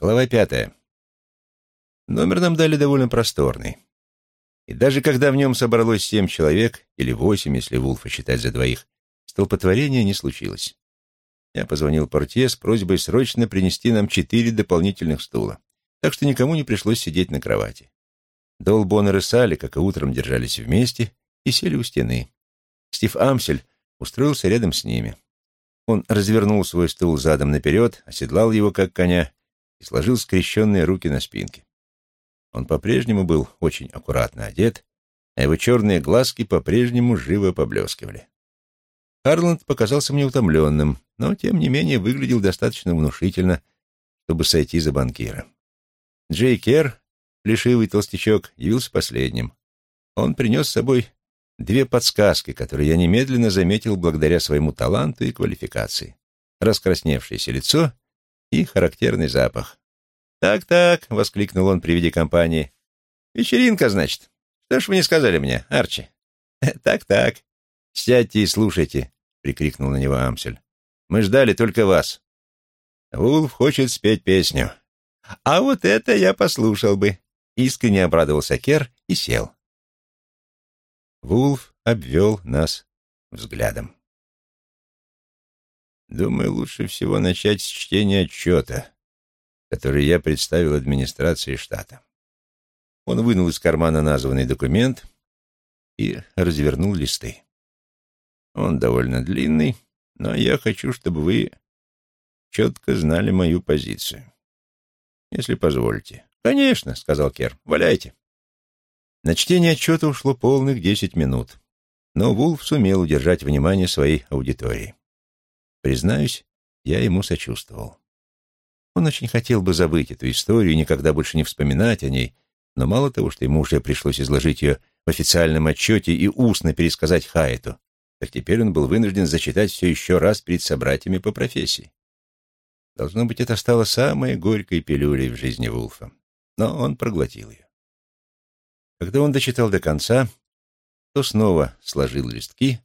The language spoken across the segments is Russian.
Глава пятая. Номер нам дали довольно просторный. И даже когда в нем собралось семь человек, или восемь, если Вулфа считать за двоих, столпотворения не случилось. Я позвонил портье с просьбой срочно принести нам четыре дополнительных стула, так что никому не пришлось сидеть на кровати. Дол Боннер и Салли, как и утром, держались вместе и сели у стены. Стив Амсель устроился рядом с ними. Он развернул свой стул задом наперед, оседлал его, как коня, и сложил скрещенные руки на спинке. Он по-прежнему был очень аккуратно одет, а его черные глазки по-прежнему живо поблескивали. Харланд показался мне утомленным, но, тем не менее, выглядел достаточно внушительно, чтобы сойти за банкира. Джей Кер, плешивый толстячок, явился последним. Он принес с собой две подсказки, которые я немедленно заметил благодаря своему таланту и квалификации. Раскрасневшееся лицо и характерный запах. «Так-так», — воскликнул он при виде компании. «Вечеринка, значит. Что ж вы не сказали мне, Арчи?» «Так-так. Сядьте и слушайте», — прикрикнул на него Амсель. «Мы ждали только вас. Вулф хочет спеть песню». «А вот это я послушал бы», — искренне обрадовался Кер и сел. Вулф обвел нас взглядом. Думаю, лучше всего начать с чтения отчета, который я представил администрации штата. Он вынул из кармана названный документ и развернул листы. Он довольно длинный, но я хочу, чтобы вы четко знали мою позицию. Если позволите. «Конечно», — сказал Кер, — «валяйте». На чтение отчета ушло полных десять минут, но Вулф сумел удержать внимание своей аудитории. Признаюсь, я ему сочувствовал. Он очень хотел бы забыть эту историю и никогда больше не вспоминать о ней, но мало того, что ему уже пришлось изложить ее в официальном отчете и устно пересказать Хаэту, так теперь он был вынужден зачитать все еще раз перед собратьями по профессии. Должно быть, это стало самой горькой пилюлей в жизни Вулфа, но он проглотил ее. Когда он дочитал до конца, то снова сложил листки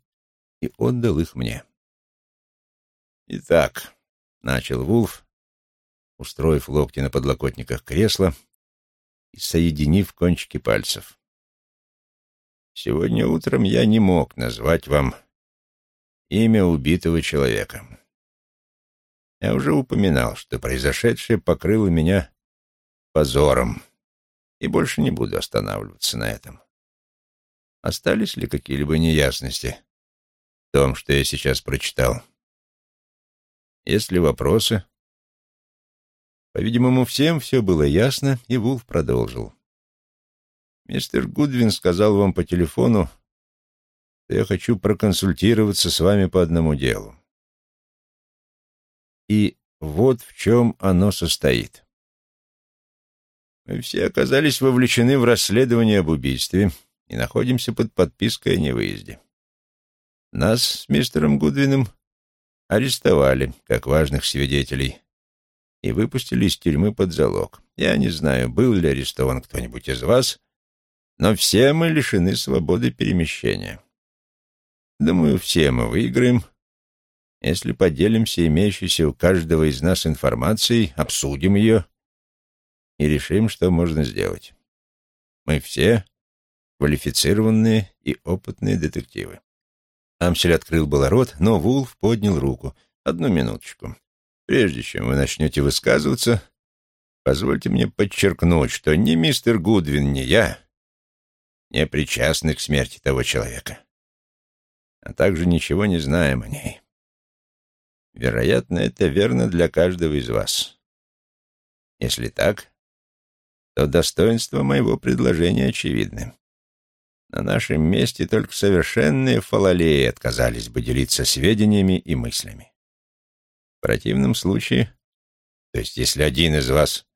и отдал их мне. «Итак», — начал Вулф, устроив локти на подлокотниках кресла и соединив кончики пальцев. «Сегодня утром я не мог назвать вам имя убитого человека. Я уже упоминал, что произошедшее покрыло меня позором, и больше не буду останавливаться на этом. Остались ли какие-либо неясности в том, что я сейчас прочитал?» Есть ли вопросы?» По-видимому, всем все было ясно, и Вулф продолжил. «Мистер Гудвин сказал вам по телефону, что я хочу проконсультироваться с вами по одному делу. И вот в чем оно состоит. Мы все оказались вовлечены в расследование об убийстве и находимся под подпиской о невыезде. Нас с мистером Гудвином арестовали как важных свидетелей и выпустили из тюрьмы под залог. Я не знаю, был ли арестован кто-нибудь из вас, но все мы лишены свободы перемещения. Думаю, все мы выиграем, если поделимся имеющейся у каждого из нас информацией, обсудим ее и решим, что можно сделать. Мы все квалифицированные и опытные детективы. Амсель открыл было рот, но Вулф поднял руку. «Одну минуточку. Прежде чем вы начнете высказываться, позвольте мне подчеркнуть, что ни мистер Гудвин, ни я не причастны к смерти того человека, а также ничего не знаем о ней. Вероятно, это верно для каждого из вас. Если так, то достоинства моего предложения очевидны. На нашем месте только совершенные фалалеи отказались бы делиться сведениями и мыслями. В противном случае, то есть если один из вас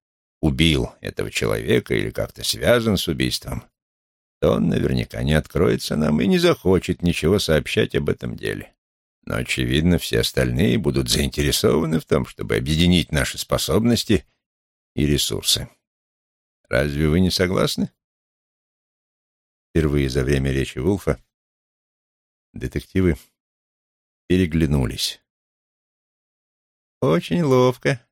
убил этого человека или как-то связан с убийством, то он наверняка не откроется нам и не захочет ничего сообщать об этом деле. Но, очевидно, все остальные будут заинтересованы в том, чтобы объединить наши способности и ресурсы. Разве вы не согласны? Впервые за время речи Вулфа детективы переглянулись. «Очень ловко.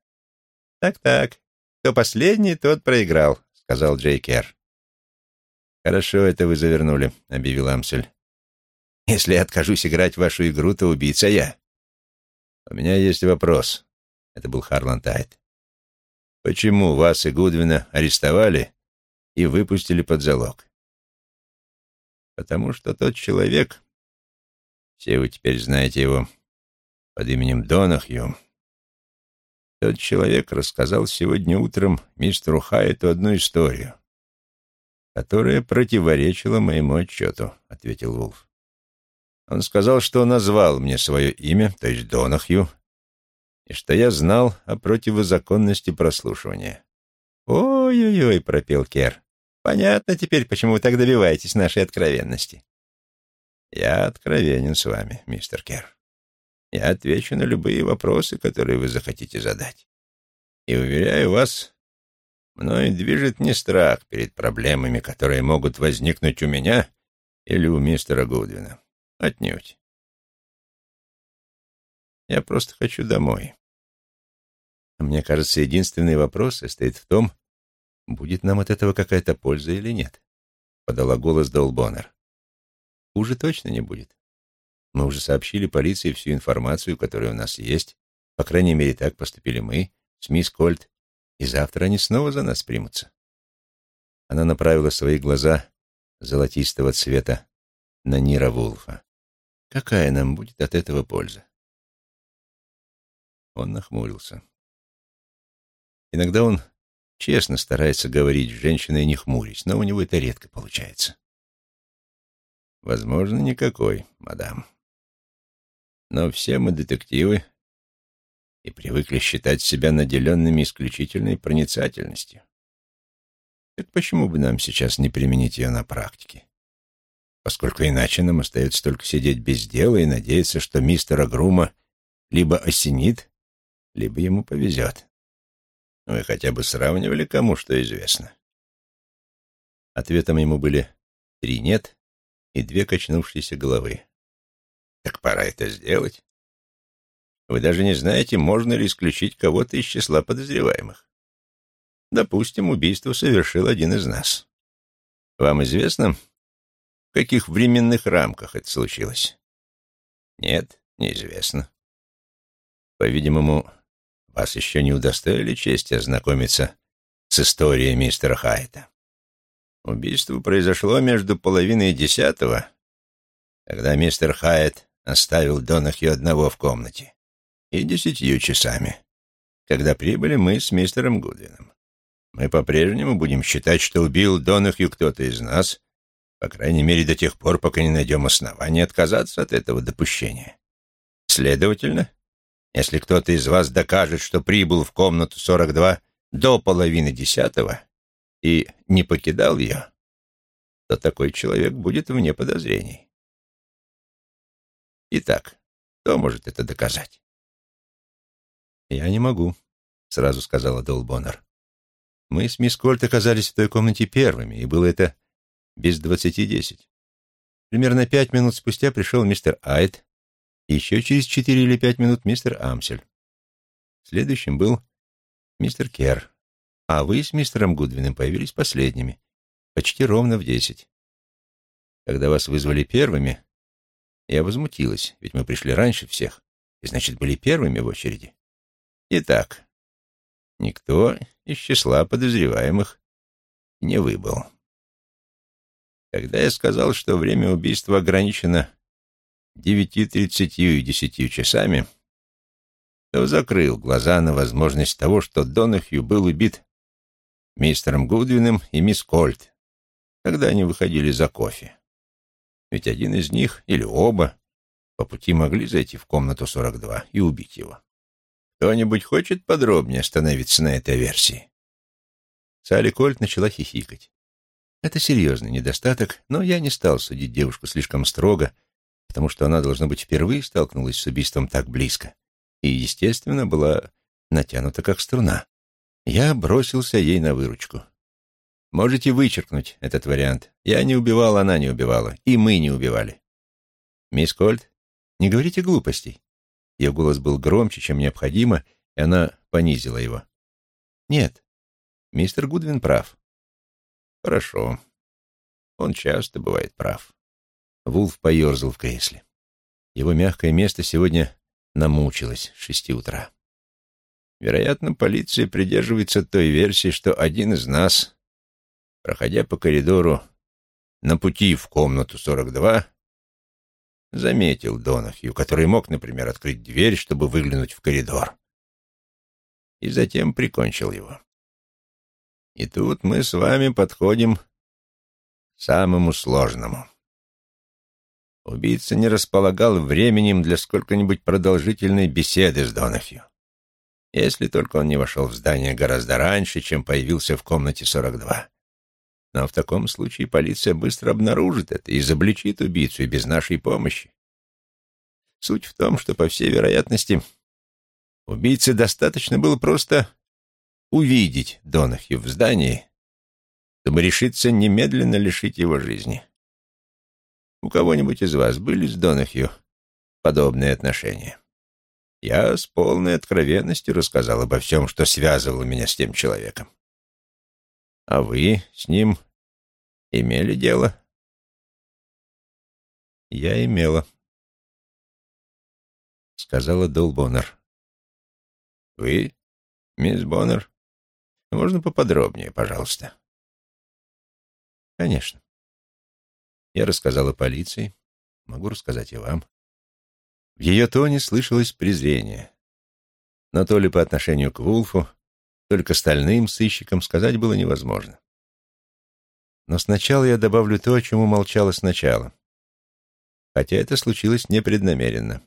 Так-так. Кто последний, тот проиграл», — сказал Джей Кер. «Хорошо это вы завернули», — объявил Амсель. «Если я откажусь играть в вашу игру, то убийца я». «У меня есть вопрос», — это был Харлан Тайт. «Почему вас и Гудвина арестовали и выпустили под залог?» «Потому что тот человек, все вы теперь знаете его под именем Донахью, тот человек рассказал сегодня утром мистеру Хайету одну историю, которая противоречила моему отчету, — ответил Вулф. Он сказал, что назвал мне свое имя, то есть Донахью, и что я знал о противозаконности прослушивания. «Ой-ой-ой», — пропел Кер. «Понятно теперь, почему вы так добиваетесь нашей откровенности». «Я откровенен с вами, мистер Кер. Я отвечу на любые вопросы, которые вы захотите задать. И, уверяю вас, мною движет не страх перед проблемами, которые могут возникнуть у меня или у мистера Гудвина. Отнюдь. Я просто хочу домой. Мне кажется, единственный вопрос состоит в том, будет нам от этого какая-то польза или нет, — подала голос Долбонер. Хуже точно не будет. Мы уже сообщили полиции всю информацию, которая у нас есть. По крайней мере, так поступили мы, с мисс Кольт, и завтра они снова за нас примутся. Она направила свои глаза золотистого цвета на Нира Вулфа. Какая нам будет от этого польза? Он нахмурился. Иногда он честно старается говорить с женщиной, не хмурясь, но у него это редко получается. Возможно, никакой, мадам. Но все мы детективы и привыкли считать себя наделенными исключительной проницательностью. Так почему бы нам сейчас не применить ее на практике? Поскольку иначе нам остается только сидеть без дела и надеяться, что мистера Грума либо осенит, либо ему повезет. Вы хотя бы сравнивали, кому что известно. Ответом ему были три «нет» и две качнувшиеся головы. Так пора это сделать. Вы даже не знаете, можно ли исключить кого-то из числа подозреваемых. Допустим, убийство совершил один из нас. Вам известно, в каких временных рамках это случилось? Нет, неизвестно. По-видимому, вас еще не удостоили чести ознакомиться с историей мистера Хайта. Убийство произошло между половиной десятого, когда мистер Хайт оставил Донахью одного в комнате, и десятью часами, когда прибыли мы с мистером Гудвином. Мы по-прежнему будем считать, что убил Донахью кто-то из нас, по крайней мере, до тех пор, пока не найдем основания отказаться от этого допущения. Следовательно, если кто-то из вас докажет, что прибыл в комнату 42 до половины десятого и не покидал ее, то такой человек будет вне подозрений. Итак, кто может это доказать? «Я не могу», — сразу сказала Долбоннер. «Мы с мисс Кольт оказались в той комнате первыми, и было это без двадцати десять. Примерно пять минут спустя пришел мистер Айт, еще через четыре или пять минут мистер Амсель. Следующим был мистер Керр, а вы с мистером Гудвином появились последними, почти ровно в десять. Когда вас вызвали первыми, я возмутилась, ведь мы пришли раньше всех, и, значит, были первыми в очереди. Итак, никто из числа подозреваемых не выбыл. Когда я сказал, что время убийства ограничено девятью тридцатью и десятью часами, то закрыл глаза на возможность того, что Донахью был убит мистером Гудвином и мисс Кольт, когда они выходили за кофе. Ведь один из них, или оба, по пути могли зайти в комнату 42 и убить его. Кто-нибудь хочет подробнее остановиться на этой версии? Салли Кольт начала хихикать. Это серьезный недостаток, но я не стал судить девушку слишком строго, потому что она, должно быть, впервые столкнулась с убийством так близко и, естественно, была натянута как струна. Я бросился ей на выручку. Можете вычеркнуть этот вариант. Я не убивал, она не убивала. И мы не убивали. Мисс Кольт, не говорите глупостей. Ее голос был громче, чем необходимо, и она понизила его. Нет, Мистер Гудвин прав. Хорошо. Он часто бывает прав. Вулф поерзал в кресле. Его мягкое место сегодня намучилось с шести утра. Вероятно, полиция придерживается той версии, что один из нас, проходя по коридору на пути в комнату 42, заметил Донахью, который мог, например, открыть дверь, чтобы выглянуть в коридор, и затем прикончил его. И тут мы с вами подходим к самому сложному. Убийца не располагал временем для сколько-нибудь продолжительной беседы с Донахью. Если только он не вошел в здание гораздо раньше, чем появился в комнате 42. Но в таком случае полиция быстро обнаружит это и изобличит убийцу и без нашей помощи. Суть в том, что, по всей вероятности, убийце достаточно было просто увидеть Донахью в здании, чтобы решиться немедленно лишить его жизни. У кого-нибудь из вас были с Донахью подобные отношения? Я с полной откровенностью рассказал обо всем, что связывало меня с тем человеком. А вы с ним имели дело? Я имела, — сказала Дол Боннер. Вы, мисс Боннер? Можно поподробнее, пожалуйста? Конечно. Я рассказала полиции, могу рассказать и вам. В ее тоне слышалось презрение. Но то ли по отношению к Вулфу, то ли к остальным сыщикам сказать было невозможно. Но сначала я добавлю то, о чем умолчала сначала. Хотя это случилось непреднамеренно.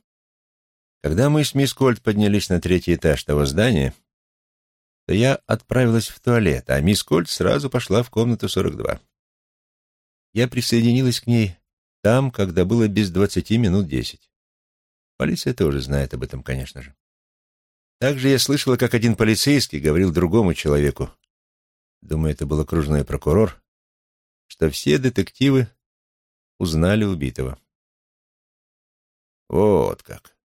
Когда мы с мисс Кольт поднялись на третий этаж того здания, то я отправилась в туалет, а мисс Кольт сразу пошла в комнату 42. Я присоединилась к ней там, когда было без двадцати минут десять. Полиция тоже знает об этом, конечно же. Также я слышала, как один полицейский говорил другому человеку, думаю, это был окружной прокурор, что все детективы узнали убитого. Вот как.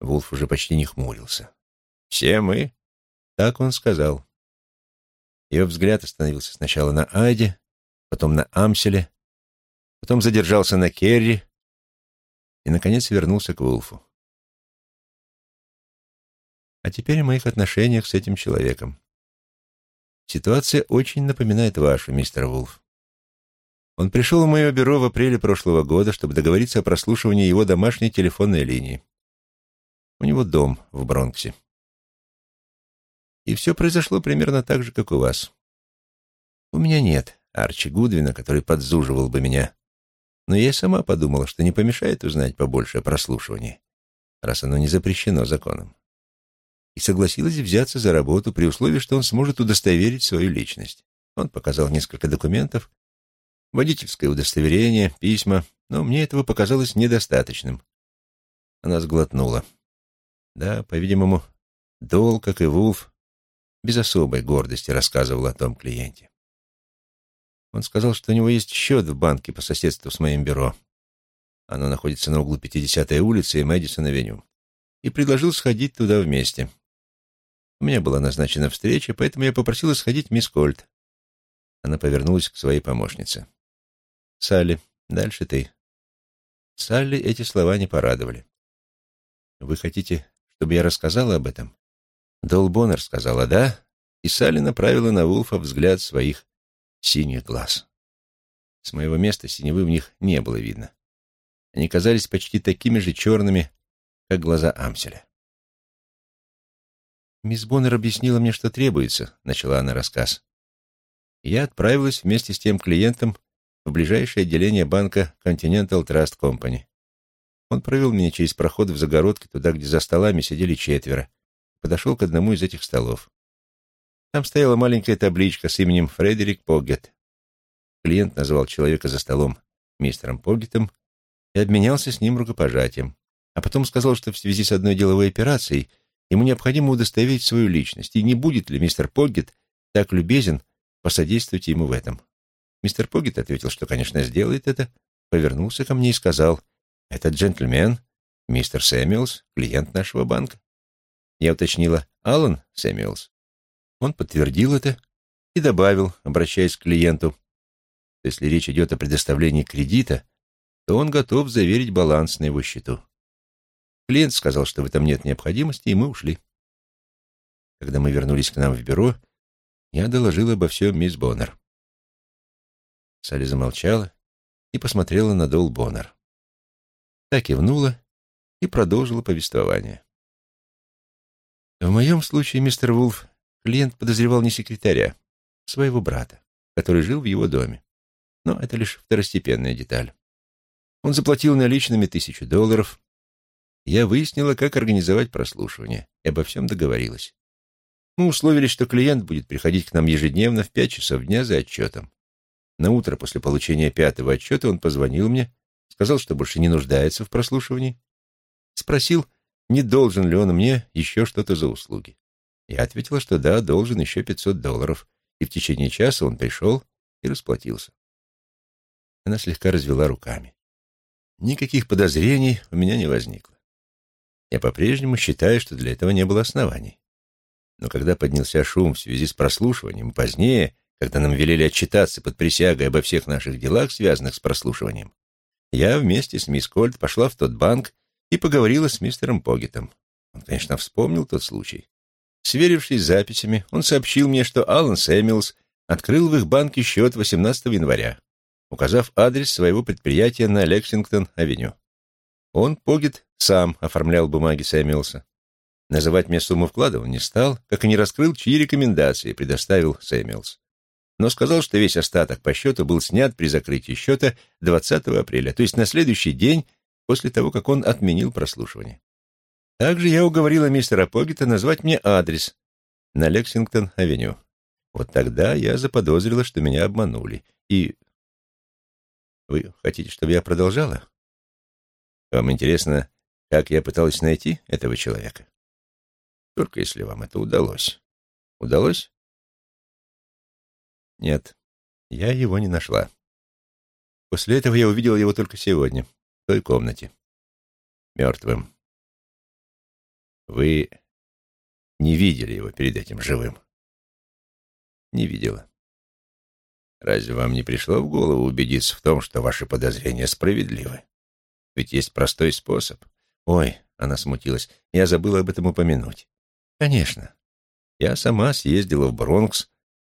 Вулф уже почти не хмурился. «Все мы?» Так он сказал. Ее взгляд остановился сначала на Айде, потом на Амселе, потом задержался на Керри, и, наконец, вернулся к Вулфу. А теперь о моих отношениях с этим человеком. Ситуация очень напоминает вашу, мистер Вулф. Он пришел в мое бюро в апреле прошлого года, чтобы договориться о прослушивании его домашней телефонной линии. У него дом в Бронксе. И все произошло примерно так же, как у вас. У меня нет Арчи Гудвина, который подзуживал бы меня но я сама подумала, что не помешает узнать побольше о прослушивании, раз оно не запрещено законом. И согласилась взяться за работу при условии, что он сможет удостоверить свою личность. Он показал несколько документов, водительское удостоверение, письма, но мне этого показалось недостаточным. Она сглотнула. Да, по-видимому, Дол, как и Вулф, без особой гордости рассказывал о том клиенте. Он сказал, что у него есть счет в банке по соседству с моим бюро. Оно находится на углу 50-й улицы и Мэдисон-авеню. И предложил сходить туда вместе. У меня была назначена встреча, поэтому я попросила сходить мисс Кольт. Она повернулась к своей помощнице. «Салли, дальше ты». Салли эти слова не порадовали. «Вы хотите, чтобы я рассказала об этом?» Дол Боннер сказала «да», и Салли направила на Вулфа взгляд своих синих глаз. С моего места синевы в них не было видно. Они казались почти такими же черными, как глаза Амселя. «Мисс Боннер объяснила мне, что требуется», — начала она рассказ. Я отправилась вместе с тем клиентом в ближайшее отделение банка Continental Trust Company. Он провел меня через проход в загородке туда, где за столами сидели четверо, подошел к одному из этих столов. Там стояла маленькая табличка с именем Фредерик Поггет. Клиент назвал человека за столом мистером Поггетом и обменялся с ним рукопожатием, а потом сказал, что в связи с одной деловой операцией ему необходимо удостоверить свою личность, и не будет ли мистер Поггет так любезен посодействовать ему в этом. Мистер Поггет ответил, что, конечно, сделает это, повернулся ко мне и сказал, «Этот джентльмен, мистер Сэмюэлс, клиент нашего банка». Я уточнила, «Аллан Сэмюэлс?» Он подтвердил это и добавил, обращаясь к клиенту, если речь идет о предоставлении кредита, то он готов заверить баланс на его счету. Клиент сказал, что в этом нет необходимости, и мы ушли. Когда мы вернулись к нам в бюро, я доложил обо всем мисс Боннер. Салли замолчала и посмотрела на Дол Боннер. Так кивнула и продолжила повествование. В моем случае, мистер Вулф, клиент подозревал не секретаря, а своего брата, который жил в его доме. Но это лишь второстепенная деталь. Он заплатил наличными тысячу долларов. Я выяснила, как организовать прослушивание, и обо всем договорилась. Мы условились, что клиент будет приходить к нам ежедневно в пять часов дня за отчетом. На утро после получения пятого отчета он позвонил мне, сказал, что больше не нуждается в прослушивании, спросил, не должен ли он мне еще что-то за услуги. Я ответила, что да, должен еще 500 долларов, и в течение часа он пришел и расплатился. Она слегка развела руками. Никаких подозрений у меня не возникло. Я по-прежнему считаю, что для этого не было оснований. Но когда поднялся шум в связи с прослушиванием, позднее, когда нам велели отчитаться под присягой обо всех наших делах, связанных с прослушиванием, я вместе с мисс Кольт пошла в тот банк и поговорила с мистером Погетом. Он, конечно, вспомнил тот случай. Сверившись с записями, он сообщил мне, что Алан Сэмюэлс открыл в их банке счет 18 января указав адрес своего предприятия на Лексингтон-авеню. Он, Погит, сам оформлял бумаги Сэмюэлса. Называть мне сумму вклада он не стал, как и не раскрыл, чьи рекомендации предоставил Сэмюэлс. Но сказал, что весь остаток по счету был снят при закрытии счета 20 апреля, то есть на следующий день после того, как он отменил прослушивание. Также я уговорила мистера Погита назвать мне адрес на Лексингтон-авеню. Вот тогда я заподозрила, что меня обманули, и вы хотите, чтобы я продолжала? Вам интересно, как я пыталась найти этого человека? Только если вам это удалось. Удалось? Нет, я его не нашла. После этого я увидела его только сегодня, в той комнате, мертвым. Вы не видели его перед этим живым? Не видела. Разве вам не пришло в голову убедиться в том, что ваши подозрения справедливы? Ведь есть простой способ. Ой, она смутилась, я забыла об этом упомянуть. Конечно. Я сама съездила в Бронкс,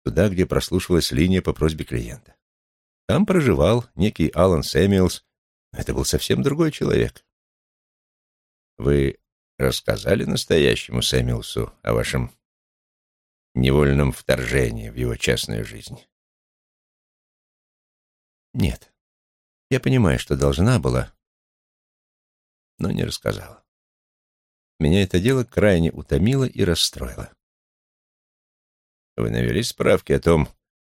туда, где прослушивалась линия по просьбе клиента. Там проживал некий Алан Сэмюэлс. Это был совсем другой человек. Вы рассказали настоящему Сэмюэлсу о вашем невольном вторжении в его частную жизнь? Нет. Я понимаю, что должна была, но не рассказала. Меня это дело крайне утомило и расстроило. Вы навели справки о том,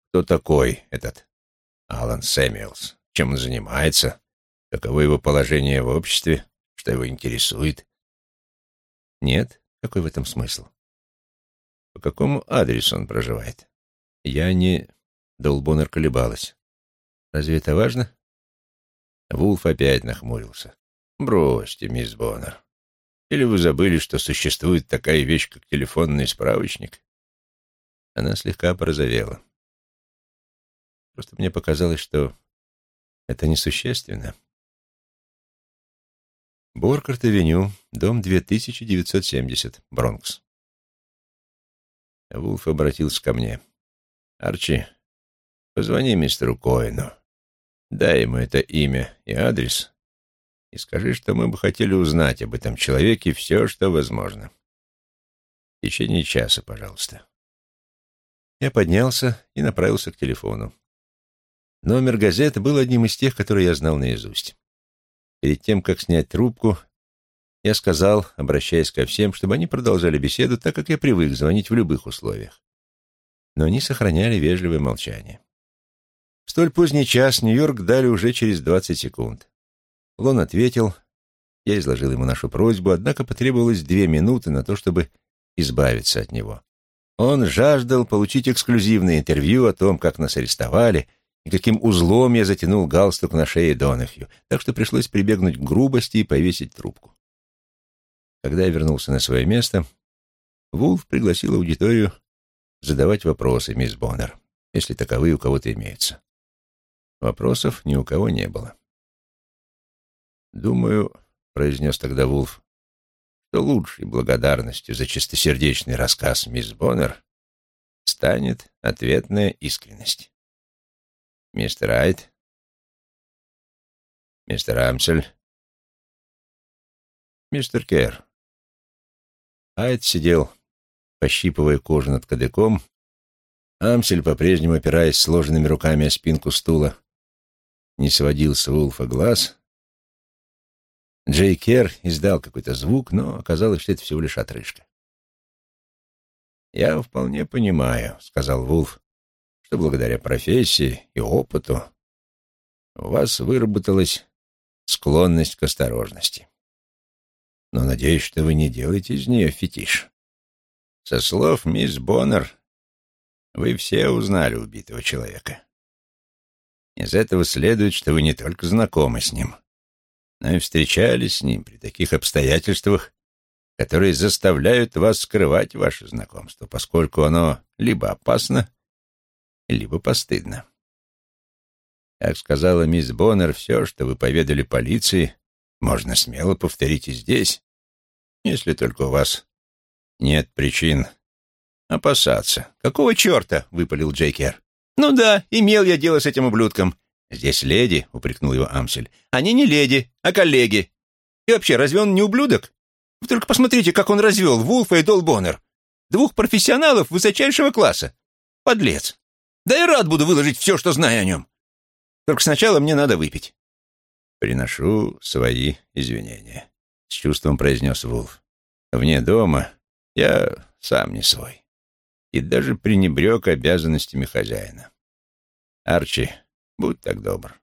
кто такой этот Алан Сэмюэлс, чем он занимается, каково его положение в обществе, что его интересует? Нет? Какой в этом смысл? По какому адресу он проживает? Я не... Долбонер колебалась. Разве это важно? Вулф опять нахмурился. Бросьте, мисс Боннер. Или вы забыли, что существует такая вещь, как телефонный справочник? Она слегка порозовела. Просто мне показалось, что это несущественно. Боркарт-авеню, дом 2970, Бронкс. Вулф обратился ко мне. «Арчи, позвони мистеру Коэну. Дай ему это имя и адрес и скажи, что мы бы хотели узнать об этом человеке все, что возможно. В течение часа, пожалуйста. Я поднялся и направился к телефону. Номер газеты был одним из тех, которые я знал наизусть. Перед тем, как снять трубку, я сказал, обращаясь ко всем, чтобы они продолжали беседу, так как я привык звонить в любых условиях. Но они сохраняли вежливое молчание. В столь поздний час Нью-Йорк дали уже через двадцать секунд. Лон ответил. Я изложил ему нашу просьбу, однако потребовалось две минуты на то, чтобы избавиться от него. Он жаждал получить эксклюзивное интервью о том, как нас арестовали и каким узлом я затянул галстук на шее Донахью, так что пришлось прибегнуть к грубости и повесить трубку. Когда я вернулся на свое место, Вулф пригласил аудиторию задавать вопросы, мисс Боннер, если таковые у кого-то имеются. Вопросов ни у кого не было. «Думаю», — произнес тогда Вулф, что лучшей благодарностью за чистосердечный рассказ мисс Боннер станет ответная искренность. Мистер Айт, мистер Амсель, мистер Керр. Айт сидел, пощипывая кожу над кадыком, Амсель, по-прежнему опираясь сложенными руками о спинку стула, не сводил с Вулфа глаз. Джей Кер издал какой-то звук, но оказалось, что это всего лишь отрыжка. «Я вполне понимаю», — сказал Вулф, «что благодаря профессии и опыту у вас выработалась склонность к осторожности. Но надеюсь, что вы не делаете из нее фетиш. Со слов мисс Боннер, вы все узнали убитого человека. Из этого следует, что вы не только знакомы с ним, но и встречались с ним при таких обстоятельствах, которые заставляют вас скрывать ваше знакомство, поскольку оно либо опасно, либо постыдно. Как сказала мисс Боннер, все, что вы поведали полиции, можно смело повторить и здесь, если только у вас нет причин опасаться. «Какого черта?» — выпалил Джейкер. «Ну да, имел я дело с этим ублюдком. Здесь леди», — упрекнул его Амсель. «Они не леди, а коллеги. И вообще, разве он не ублюдок? Вы только посмотрите, как он развел Вулфа и Долбоннер. Двух профессионалов высочайшего класса. Подлец. Да и рад буду выложить все, что знаю о нем. Только сначала мне надо выпить». «Приношу свои извинения», — с чувством произнес Вулф. «Вне дома я сам не свой и даже пренебрег обязанностями хозяина. Арчи, будь так добр.